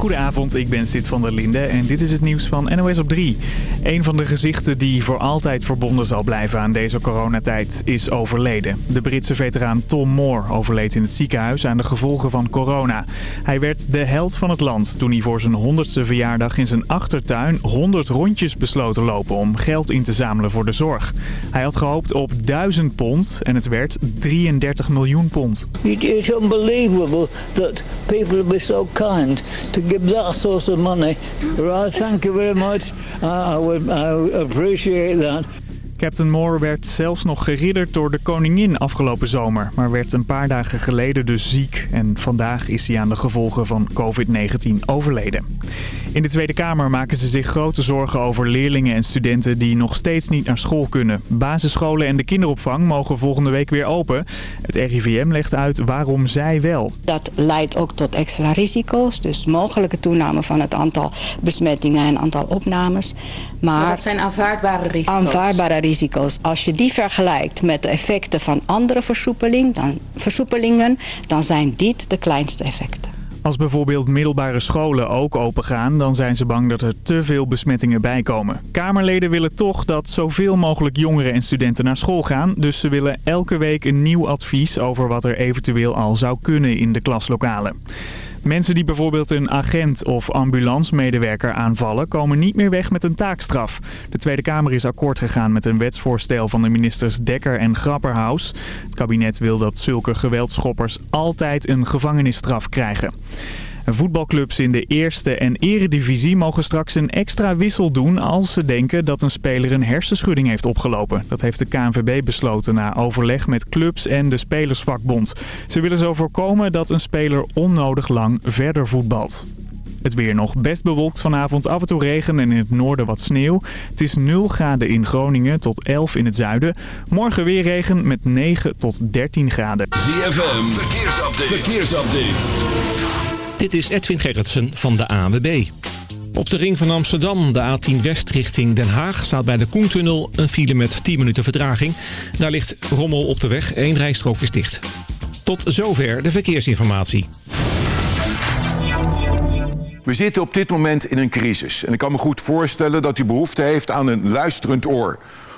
Goedenavond, ik ben Sid van der Linde en dit is het nieuws van NOS op 3. Een van de gezichten die voor altijd verbonden zal blijven aan deze coronatijd is overleden. De Britse veteraan Tom Moore overleed in het ziekenhuis aan de gevolgen van corona. Hij werd de held van het land toen hij voor zijn 100ste verjaardag in zijn achtertuin 100 rondjes besloot te lopen om geld in te zamelen voor de zorg. Hij had gehoopt op 1000 pond en het werd 33 miljoen pond. It is unbelievable that people be so kind to give that source of money. Right, thank you very much. I, would I appreciate that. Captain Moore werd zelfs nog geridderd door de koningin afgelopen zomer. Maar werd een paar dagen geleden dus ziek. En vandaag is hij aan de gevolgen van COVID-19 overleden. In de Tweede Kamer maken ze zich grote zorgen over leerlingen en studenten die nog steeds niet naar school kunnen. Basisscholen en de kinderopvang mogen volgende week weer open. Het RIVM legt uit waarom zij wel. Dat leidt ook tot extra risico's. Dus mogelijke toename van het aantal besmettingen en aantal opnames. Maar, Maar dat zijn aanvaardbare risico's. aanvaardbare risico's. Als je die vergelijkt met de effecten van andere versoepeling, dan, versoepelingen, dan zijn dit de kleinste effecten. Als bijvoorbeeld middelbare scholen ook opengaan, dan zijn ze bang dat er te veel besmettingen bijkomen. Kamerleden willen toch dat zoveel mogelijk jongeren en studenten naar school gaan. Dus ze willen elke week een nieuw advies over wat er eventueel al zou kunnen in de klaslokalen. Mensen die bijvoorbeeld een agent of ambulancemedewerker aanvallen... komen niet meer weg met een taakstraf. De Tweede Kamer is akkoord gegaan met een wetsvoorstel van de ministers Dekker en Grapperhaus. Het kabinet wil dat zulke geweldschoppers altijd een gevangenisstraf krijgen. Voetbalclubs in de eerste en eredivisie mogen straks een extra wissel doen als ze denken dat een speler een hersenschudding heeft opgelopen. Dat heeft de KNVB besloten na overleg met clubs en de Spelersvakbond. Ze willen zo voorkomen dat een speler onnodig lang verder voetbalt. Het weer nog best bewolkt vanavond, af en toe regen en in het noorden wat sneeuw. Het is 0 graden in Groningen tot 11 in het zuiden. Morgen weer regen met 9 tot 13 graden. ZFM, verkeersupdate. verkeersupdate. Dit is Edwin Gerritsen van de ANWB. Op de ring van Amsterdam, de A10 West richting Den Haag... staat bij de Koentunnel een file met 10 minuten vertraging. Daar ligt rommel op de weg, één rijstrook is dicht. Tot zover de verkeersinformatie. We zitten op dit moment in een crisis. En ik kan me goed voorstellen dat u behoefte heeft aan een luisterend oor.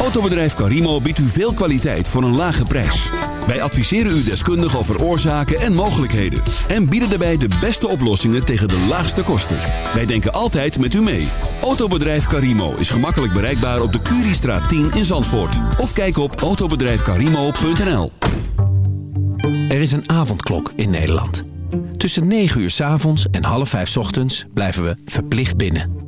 Autobedrijf Carimo biedt u veel kwaliteit voor een lage prijs. Wij adviseren u deskundig over oorzaken en mogelijkheden. En bieden daarbij de beste oplossingen tegen de laagste kosten. Wij denken altijd met u mee. Autobedrijf Carimo is gemakkelijk bereikbaar op de Curiestraat 10 in Zandvoort. Of kijk op autobedrijfcarimo.nl Er is een avondklok in Nederland. Tussen 9 uur s avonds en half 5 s ochtends blijven we verplicht binnen.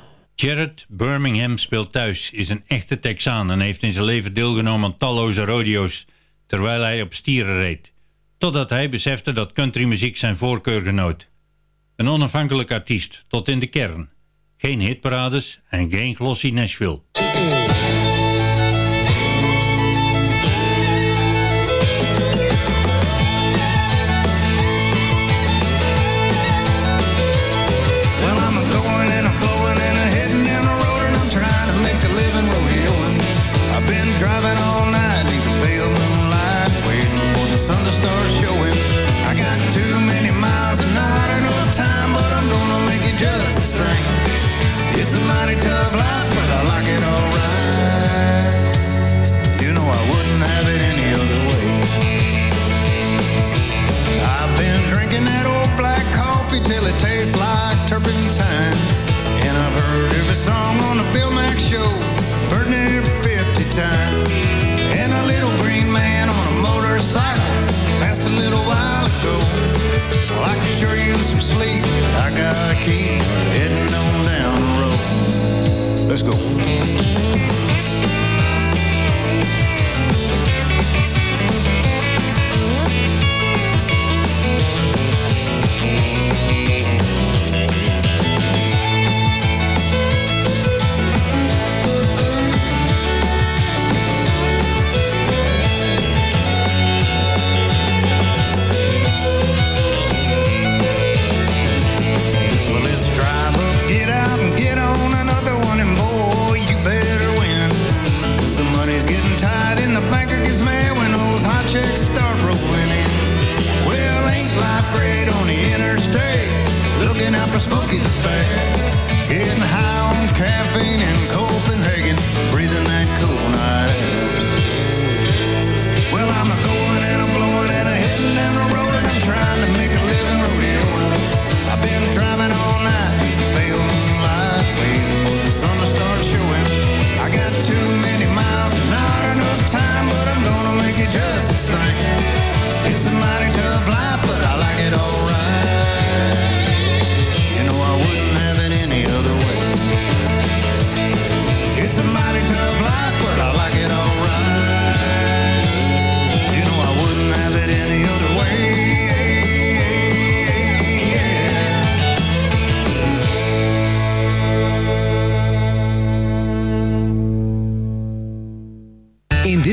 Jared Birmingham speelt thuis, is een echte Texaan en heeft in zijn leven deelgenomen aan talloze rodeo's, terwijl hij op stieren reed. Totdat hij besefte dat countrymuziek zijn voorkeur genoot. Een onafhankelijk artiest, tot in de kern. Geen hitparades en geen glossy Nashville. Let's go.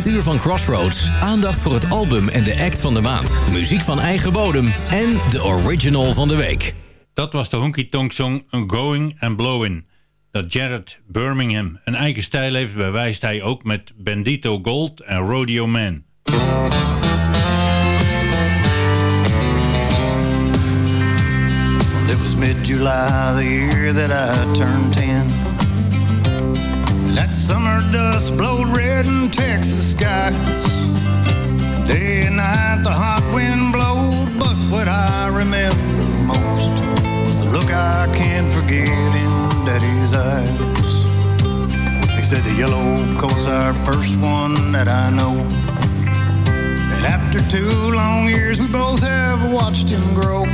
Dit uur van Crossroads aandacht voor het album en de act van de maand. Muziek van eigen bodem en de original van de week. Dat was de honky tonk song Going and Blowing. Dat Jared Birmingham een eigen stijl heeft bewijst hij ook met Bandito Gold en Rodeo Man. It was mid-July, the year that I turned 10. That summer dust blowed red in Texas skies. Day and night the hot wind blowed, but what I remember most was the look I can't forget in Daddy's eyes. He said the yellow coat's our first one that I know. And after two long years, we both have watched him grow.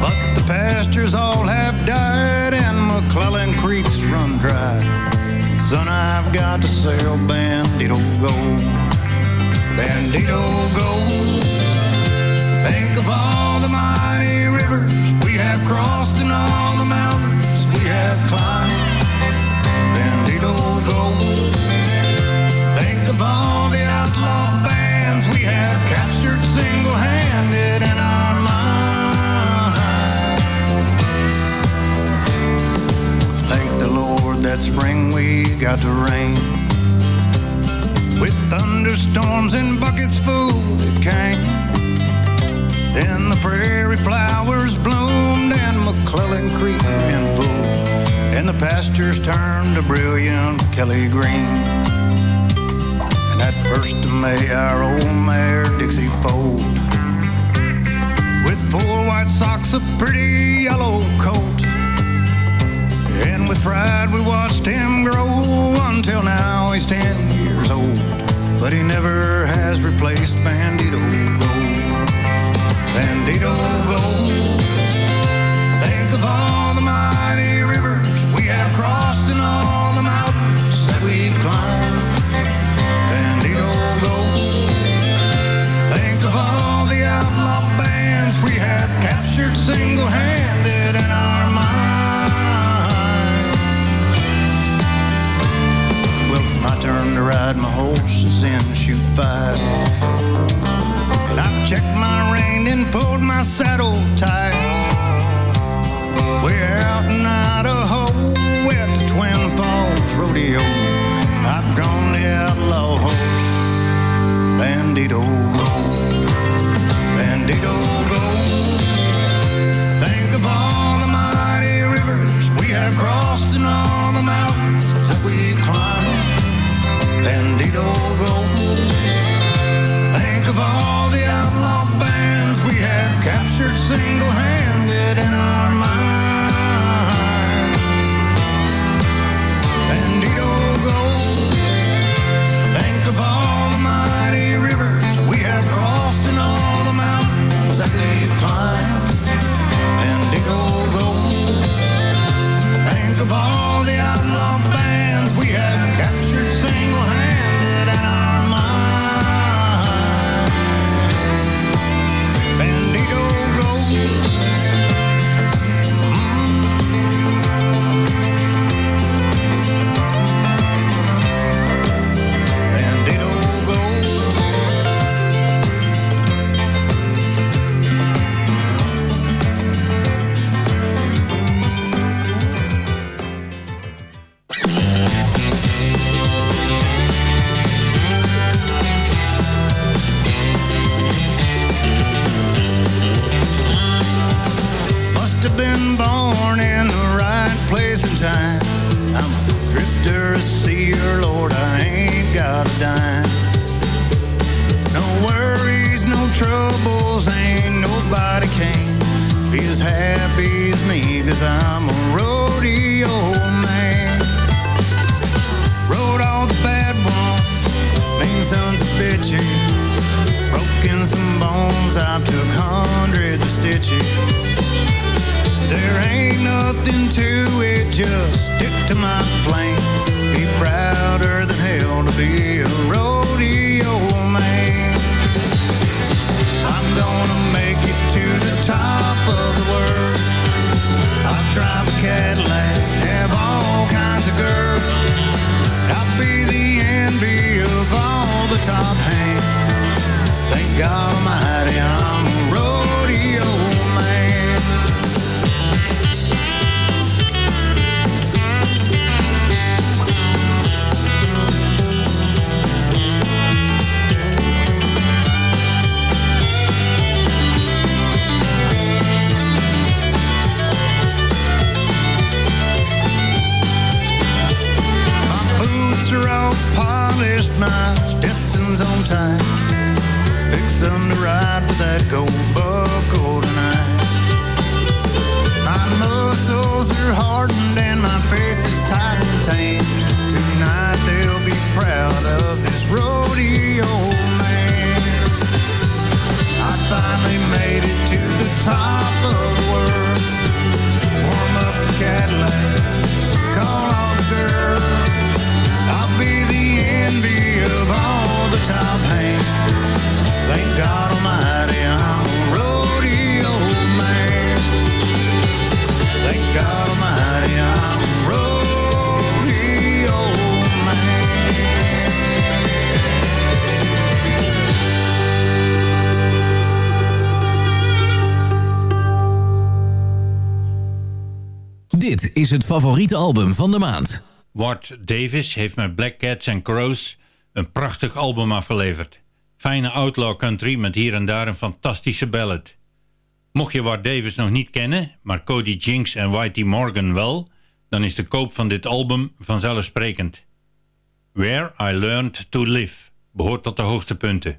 But the pastures all have died and McClellan creeks run dry. Son, I've got to sail Bandito Gold. Bandito Gold. Think of all the mighty rivers we have crossed and all the mountains we have climbed. Bandito Gold. Think of all the outlaw bands we have captured single-handed in our Thank the Lord that spring we got the rain. With thunderstorms and buckets full it came. Then the prairie flowers bloomed and McClellan Creek ran full. And the pastures turned to brilliant Kelly green. And that first of May, our old mare Dixie foaled. With four white socks, a pretty yellow coat. And with pride we watched him grow until now he's ten years old. But he never has replaced Bandito Gold. Bandito Gold. Think of all the mighty rivers we have crossed and all the mountains that we've climbed. Been born in the right place and time. I'm a drifter, a seer, Lord, I ain't got a dime. No worries, no troubles, ain't nobody can be as happy as me, cause I'm a rodeo man. Rode all the bad ones, mean sons of bitches, broken some bones, I took hundreds of stitches. There ain't nothing to it, just stick to my plan. Be prouder than hell to be a rodeo man. I'm gonna make it to the top of the world. I'll drive a Cadillac, have all kinds of girls. I'll be the envy of all the top hands. Thank God Almighty, I'm my Stetson's on time. Fix them to ride with that gold buckle tonight. My muscles are hardened and my face is tight and tan. Tonight they'll be proud of this rodeo man. I finally made it to the top of the world. Warm up the Cadillac, is het favoriete album van de maand. Ward Davis heeft met Black Cats and Crows een prachtig album afgeleverd. Fijne outlaw country met hier en daar een fantastische ballad. Mocht je Ward Davis nog niet kennen, maar Cody Jinks en Whitey Morgan wel, dan is de koop van dit album vanzelfsprekend. Where I Learned to Live behoort tot de hoogtepunten.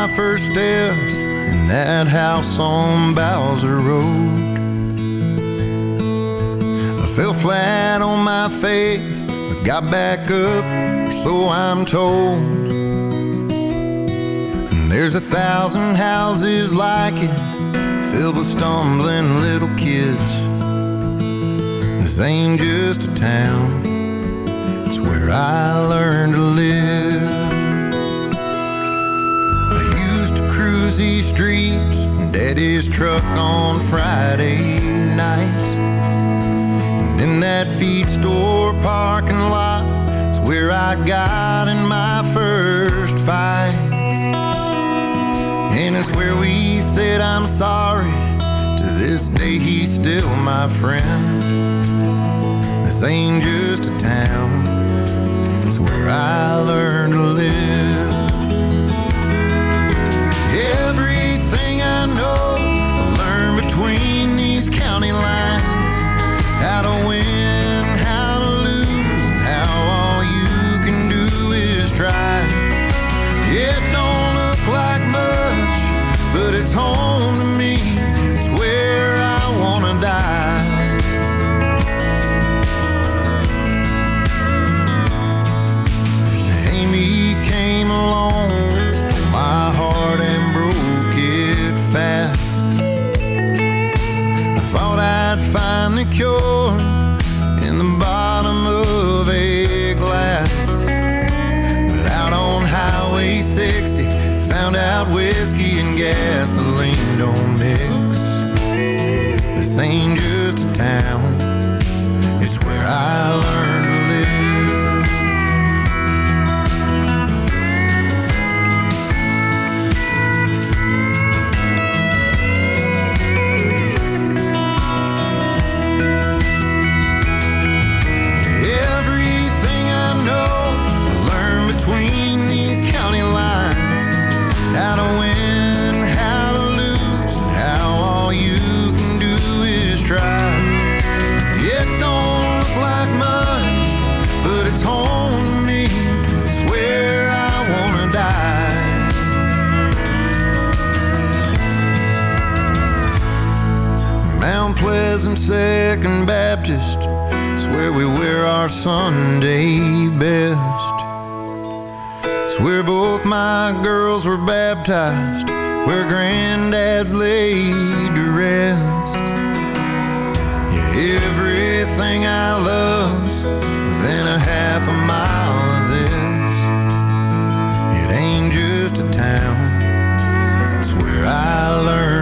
My first steps in that house on Bowser Road. I fell flat on my face, but got back up, so I'm told. And there's a thousand houses like it, filled with stumbling little kids. This ain't just a town, it's where I learned to live. To streets in Daddy's truck on Friday nights. And in that feed store parking lot is where I got in my first fight. And it's where we said I'm sorry. To this day, he's still my friend. This ain't just a town, it's where I learned to live. rest. Yeah, everything I love's within a half a mile of this. It ain't just a town, it's where I learned.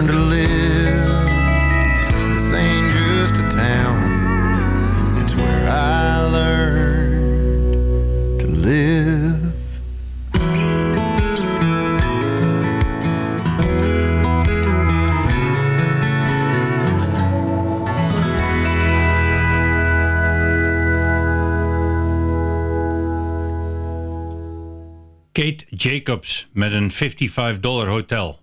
Jacobs met een 55 dollar hotel.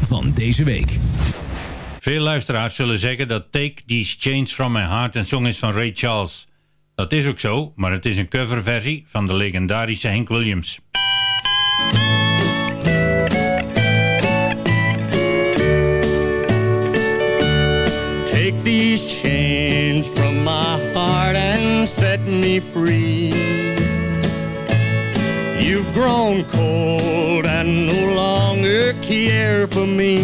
van deze week. Veel luisteraars zullen zeggen dat Take These Chains From My Heart een song is van Ray Charles. Dat is ook zo, maar het is een coverversie van de legendarische Hank Williams. Take these chains from my heart and set me free grown cold and no longer care for me.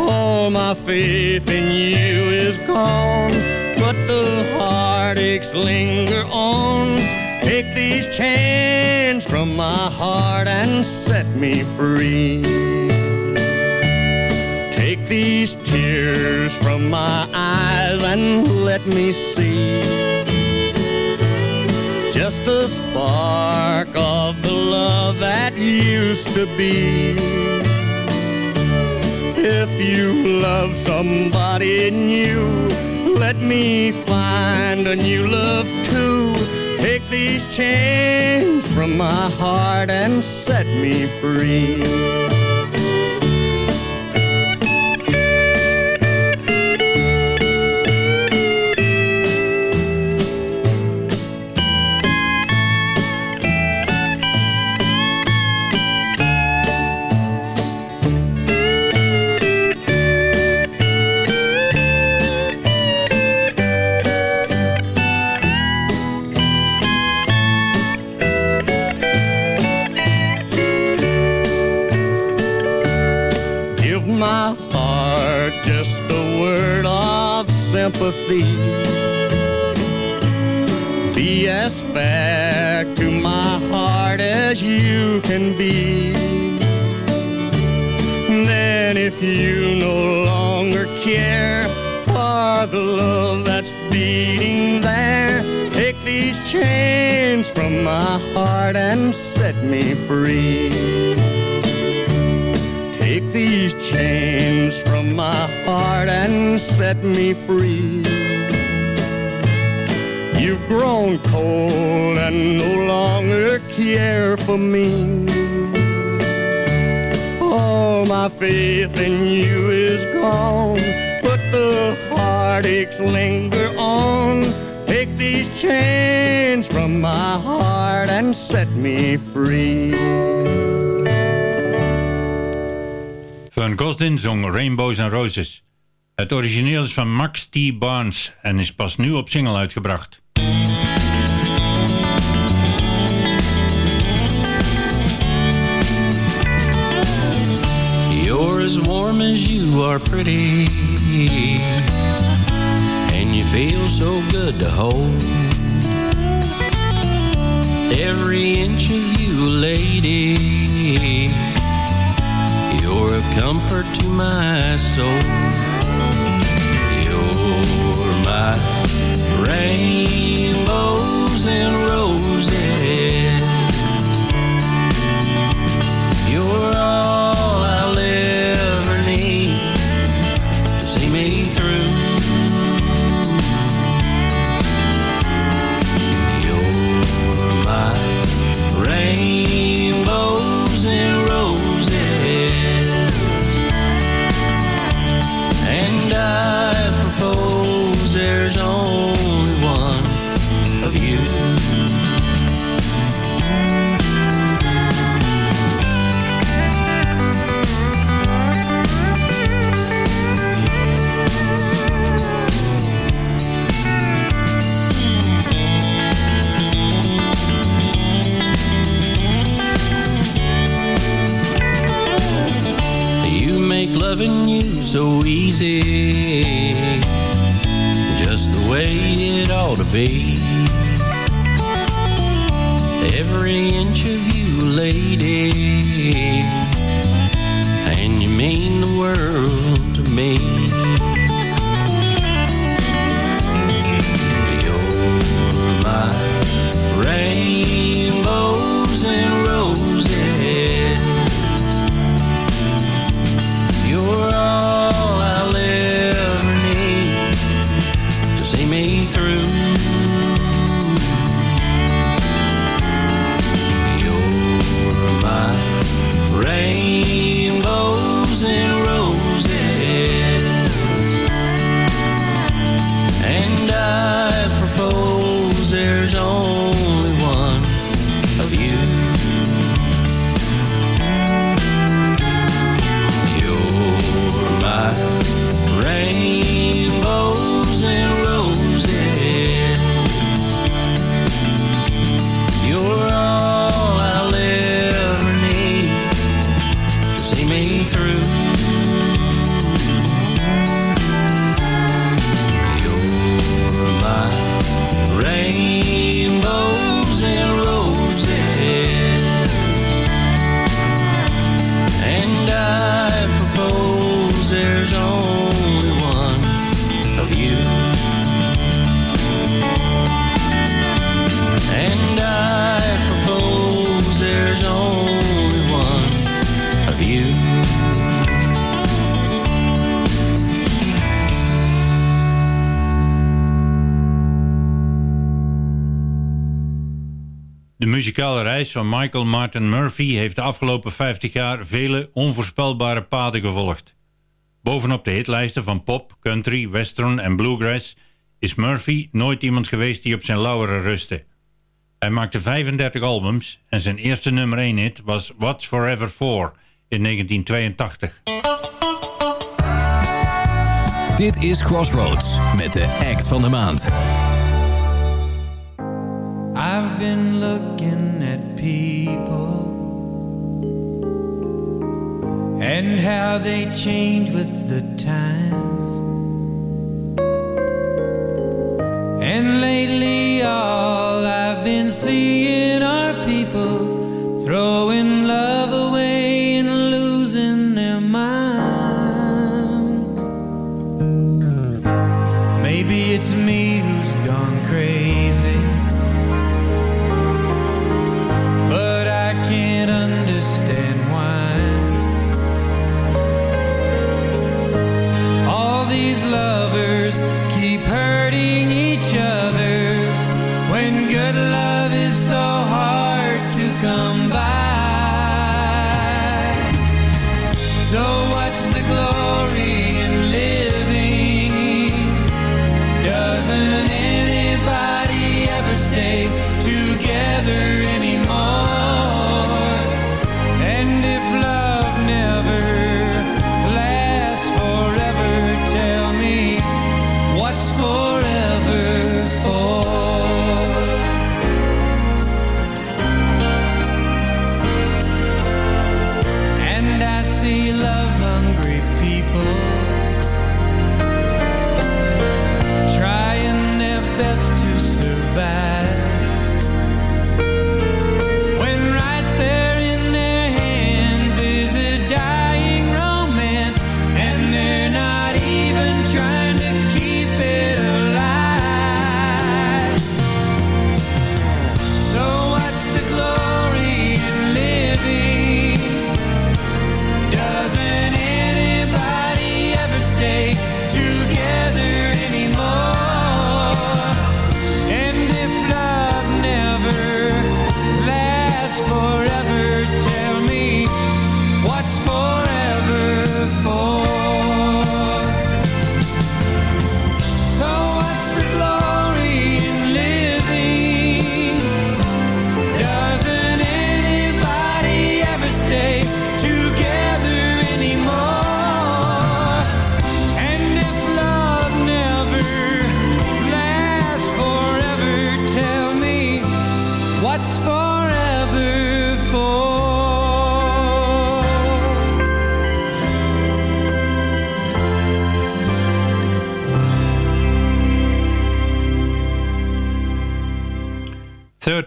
All my faith in you is gone, but the heartaches linger on. Take these chains from my heart and set me free. Take these tears from my eyes and let me see just a spark of the love that used to be. If you love somebody new, let me find a new love too. Take these chains from my heart and set me free. Be as fair to my heart as you can be. Then, if you no longer care for the love that's beating there, take these chains from my heart and set me free. Take these chains from my heart and set me free. Grown cold and no longer care for me. All my faith in you is gone, but the heartaches linger on. Take these chains from my heart and set me free. Vern Gosdin zong Rainbows and Roses. Het origineel is van Max T. Barnes en is pas nu op single uitgebracht. Pretty, and you feel so good to hold. Every inch of you, lady, you're a comfort to my soul. Van Michael Martin Murphy heeft de afgelopen 50 jaar vele onvoorspelbare paden gevolgd. Bovenop de hitlijsten van pop, country, western en bluegrass is Murphy nooit iemand geweest die op zijn lauweren rustte. Hij maakte 35 albums en zijn eerste nummer 1 hit was What's Forever For in 1982. Dit is Crossroads met de act van de maand. I've been looking at people and how they change with the times. And lately, all I've been seeing are people throwing love away and losing their minds. Maybe it's me who's gone crazy.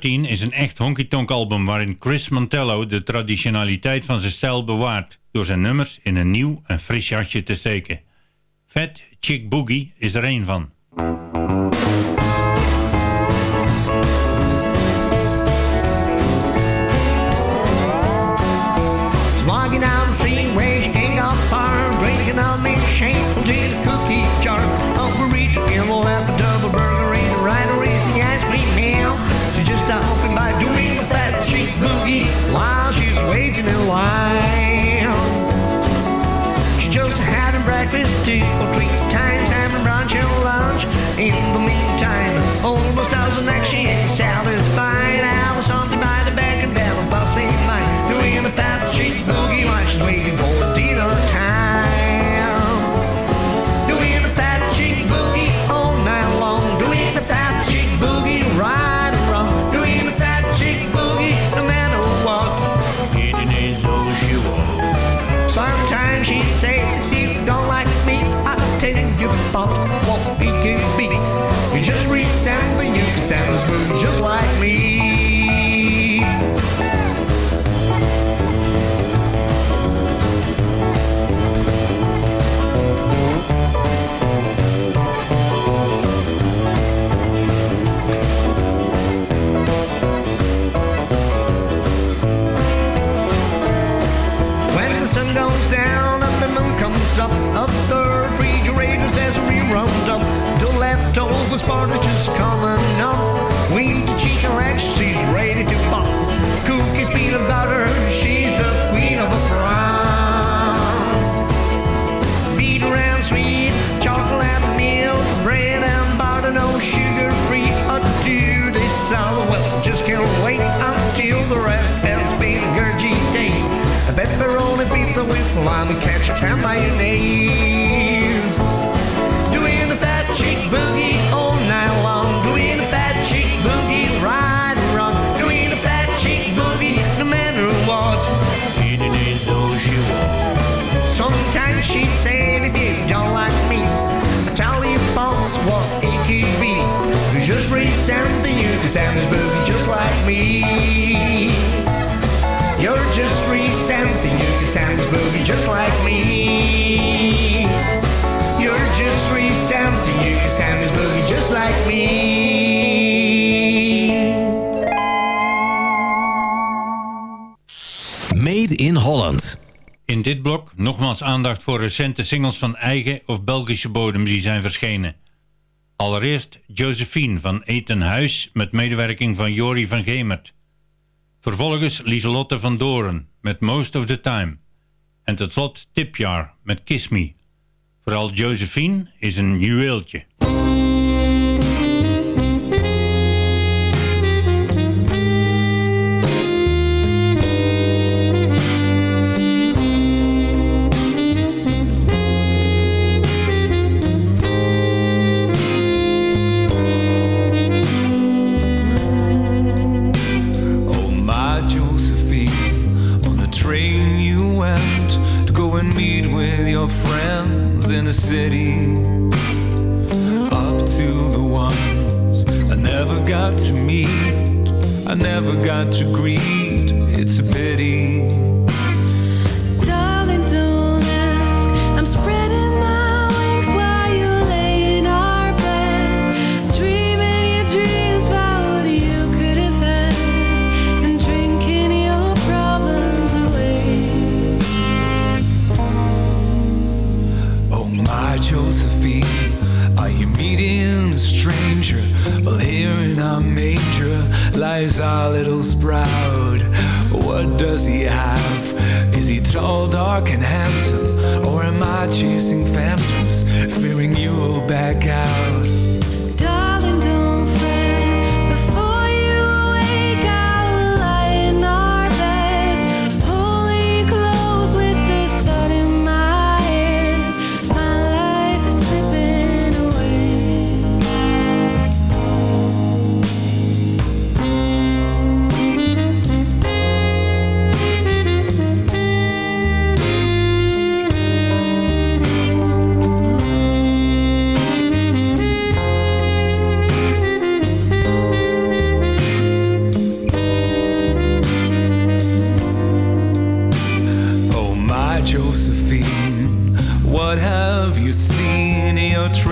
13 is een echt honky-tonk album waarin Chris Montello de traditionaliteit van zijn stijl bewaart door zijn nummers in een nieuw en fris jasje te steken. Fat Chick Boogie is er één van. While she's waiting in line. She's just having breakfast two or three aandacht voor recente singles van eigen of Belgische bodem die zijn verschenen. Allereerst Josephine van Eten Huis met medewerking van Jori van Gemert. Vervolgens Lieselotte van Doren met Most of the Time. En tot slot Tipjar met Kiss Me. Vooral Josephine is een juweeltje.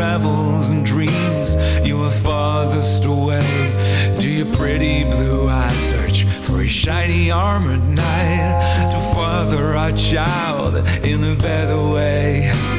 travels and dreams. You are farthest away. Do your pretty blue eyes search for a shiny armored knight to father our child in a better way?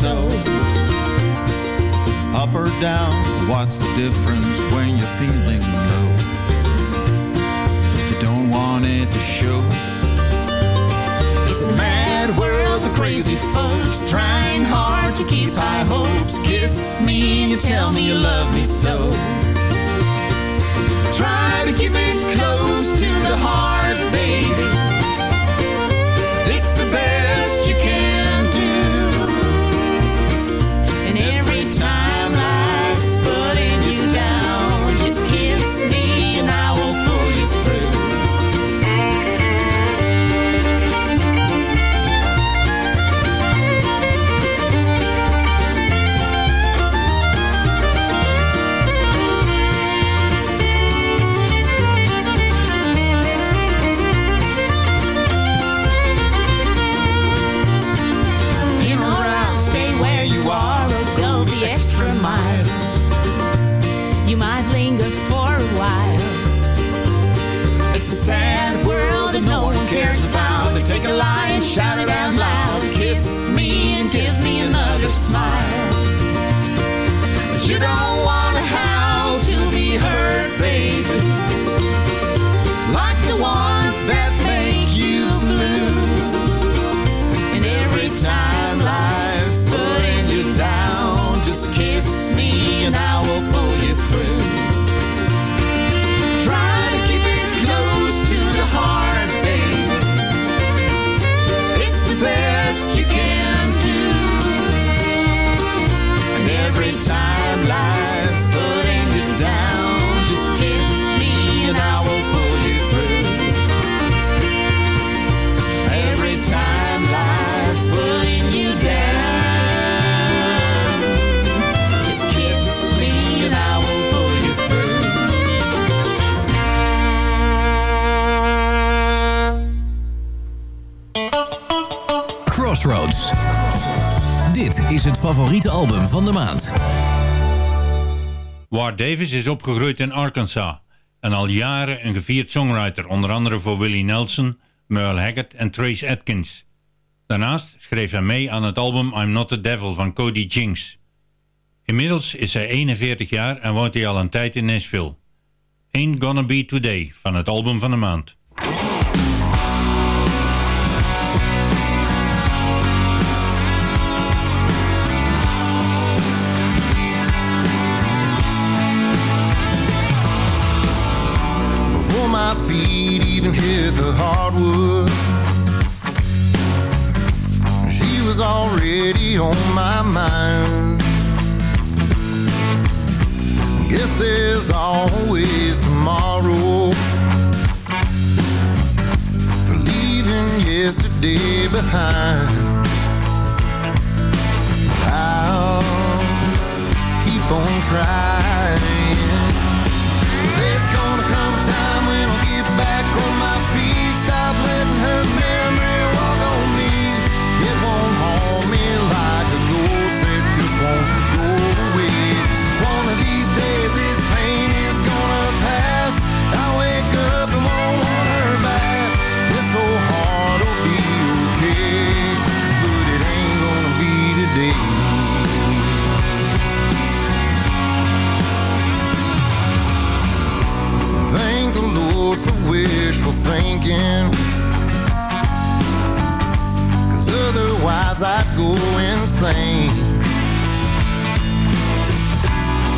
So. Up or down, what's the difference when you're feeling low? You don't want it to show. It's a mad world of crazy folks trying hard to keep high hopes. Kiss me and you tell me you love me so. Try to keep it close to the heart, baby. Kiss me and give me another smile. But you don't want to howl to be heard, baby. Like the ones that make you blue. And every time life's putting you down, just kiss me and I will is het favoriete album van de maand. Ward Davis is opgegroeid in Arkansas en al jaren een gevierd songwriter, onder andere voor Willie Nelson, Merle Haggard en Trace Atkins. Daarnaast schreef hij mee aan het album I'm Not the Devil van Cody Jinks. Inmiddels is hij 41 jaar en woont hij al een tijd in Nashville. Ain't Gonna Be Today van het album van de maand. Hardwood, she was already on my mind. Guess there's always tomorrow for leaving yesterday behind. I'll keep on trying. Thinking. Cause otherwise I'd go insane.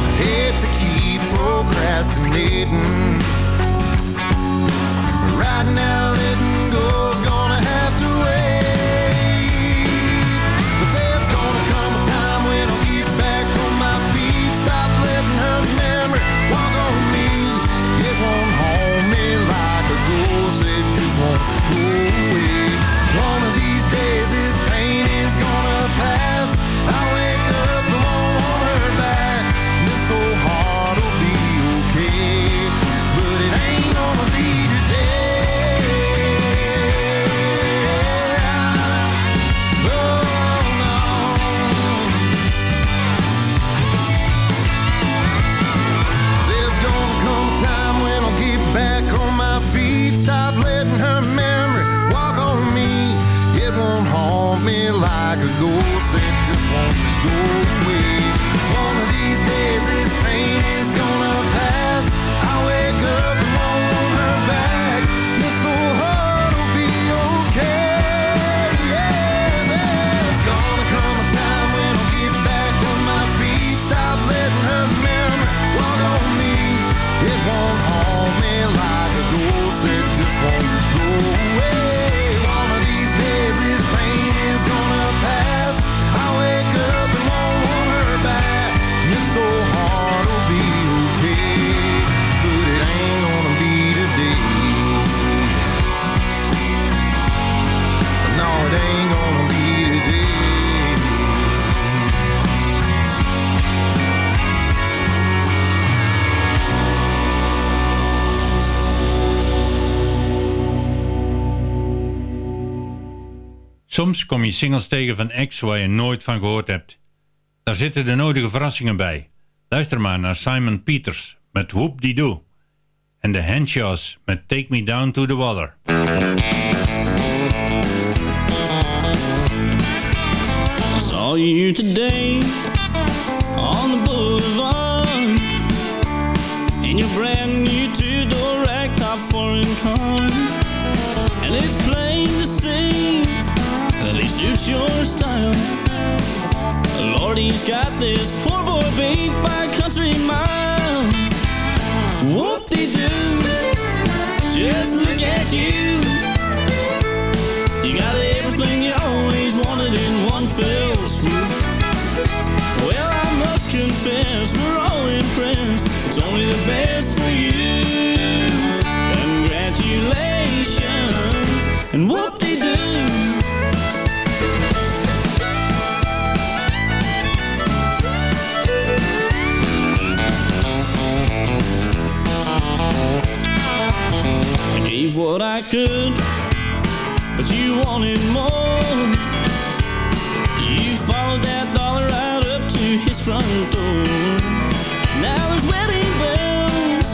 I hate to keep procrastinating. But right now, letting go's ghost that just won't go away. Soms kom je singles tegen van acts waar je nooit van gehoord hebt. Daar zitten de nodige verrassingen bij. Luister maar naar Simon Peters met Whoop Die Doo en de Henshaws met Take Me Down to the Water. I saw you today your style. Lord, he's got this poor boy beat by country mile. Whoop-de-doo, just look at you. You but you wanted more. You followed that dollar right up to his front door. Now there's wedding bells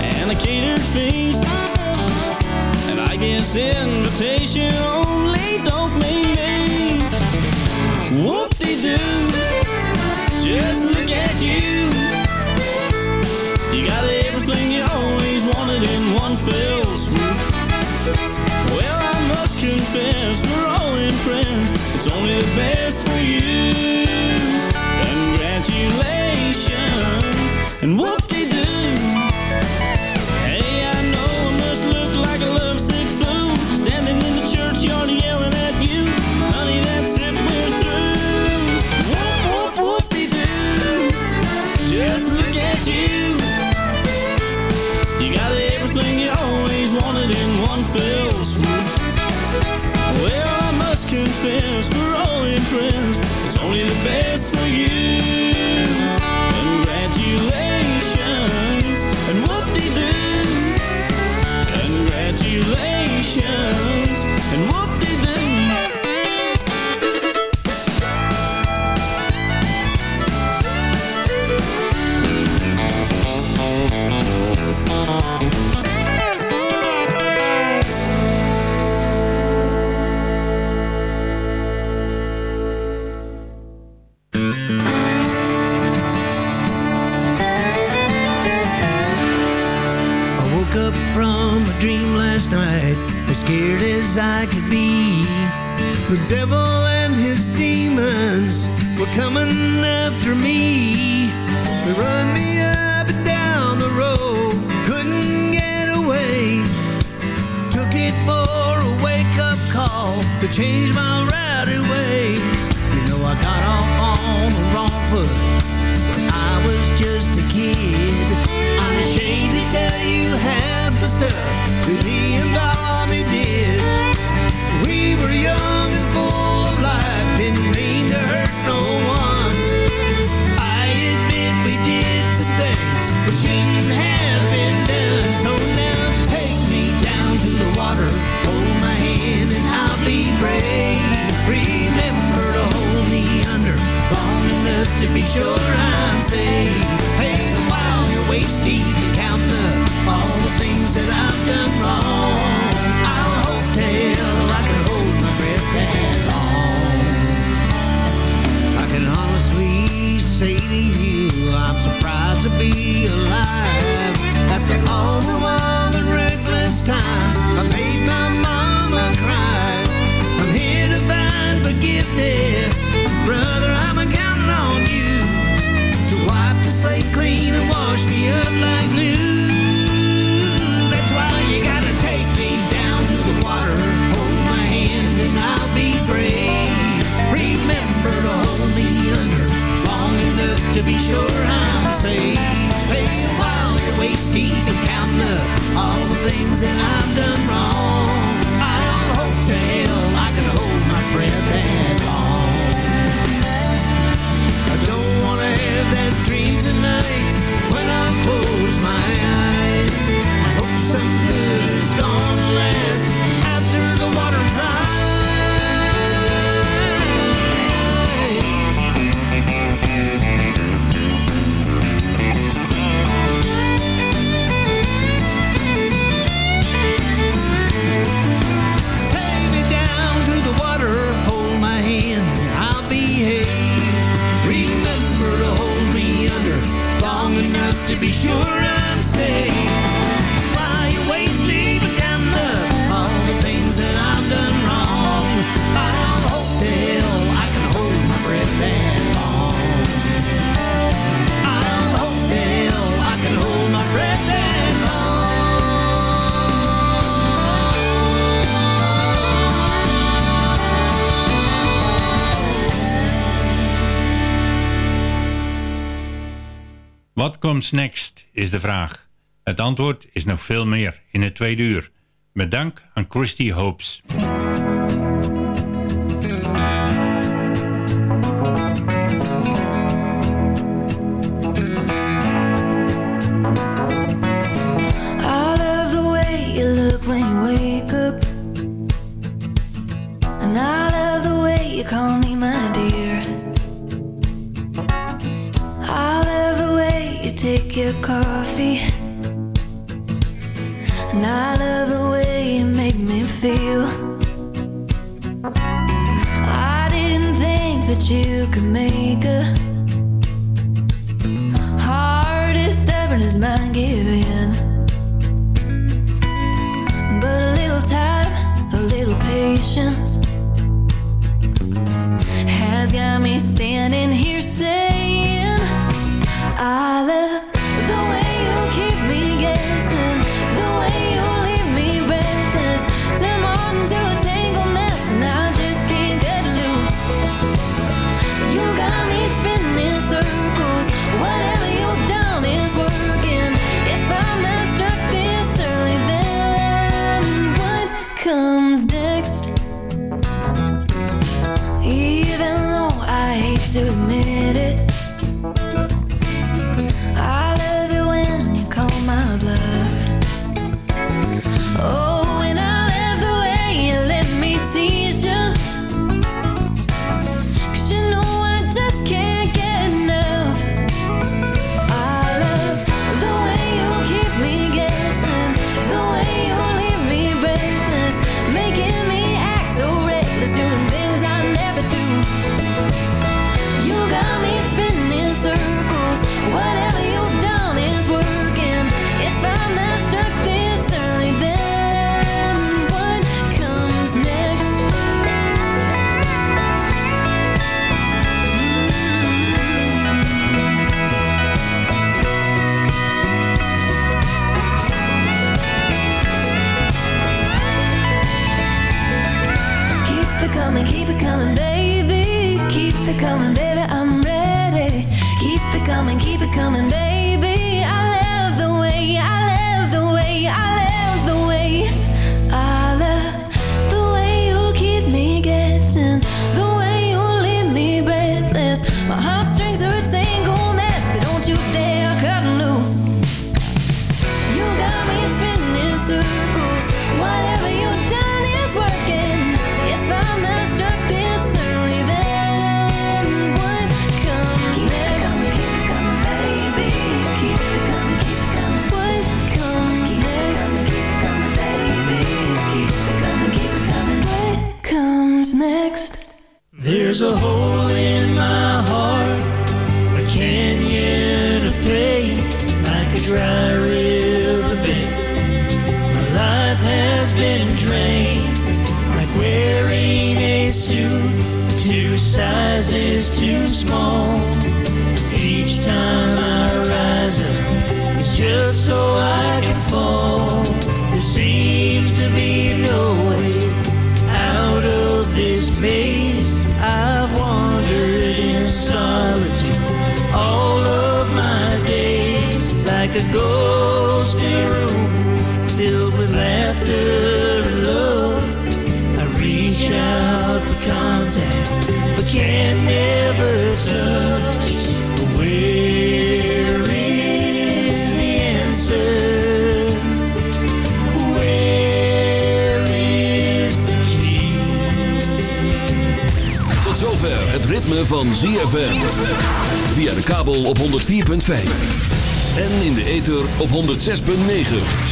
and a catered feast, and I guess invitation only don't mean me. Whoop-de-doo, just look at you. You got everything you always wanted in one fell confess, we're all impressed. It's only the best for you. Congratulations, and whoop-de-doo. Hey, I know I must look like a lovesick fool, standing in the churchyard yelling at you. Honey, that's it, we're through. Whoop, whoop, whoop-de-doo. Just look at you. You got everything you always wanted in one fell confess, we're all impressed. It's only the best call to change my rowdy ways. You know, I got off on the wrong foot. I was just a kid. sure. wash me up like new. That's why you gotta take me down to the water. Hold my hand and I'll be brave. Remember to hold me under long enough to be sure I'm safe. Play while, you're waist deep and counting up all the things that I next, is de vraag. Het antwoord is nog veel meer in het tweede uur. Met dank aan Christy Hopes. call me make your coffee. And I love the way you make me feel. I didn't think that you could make a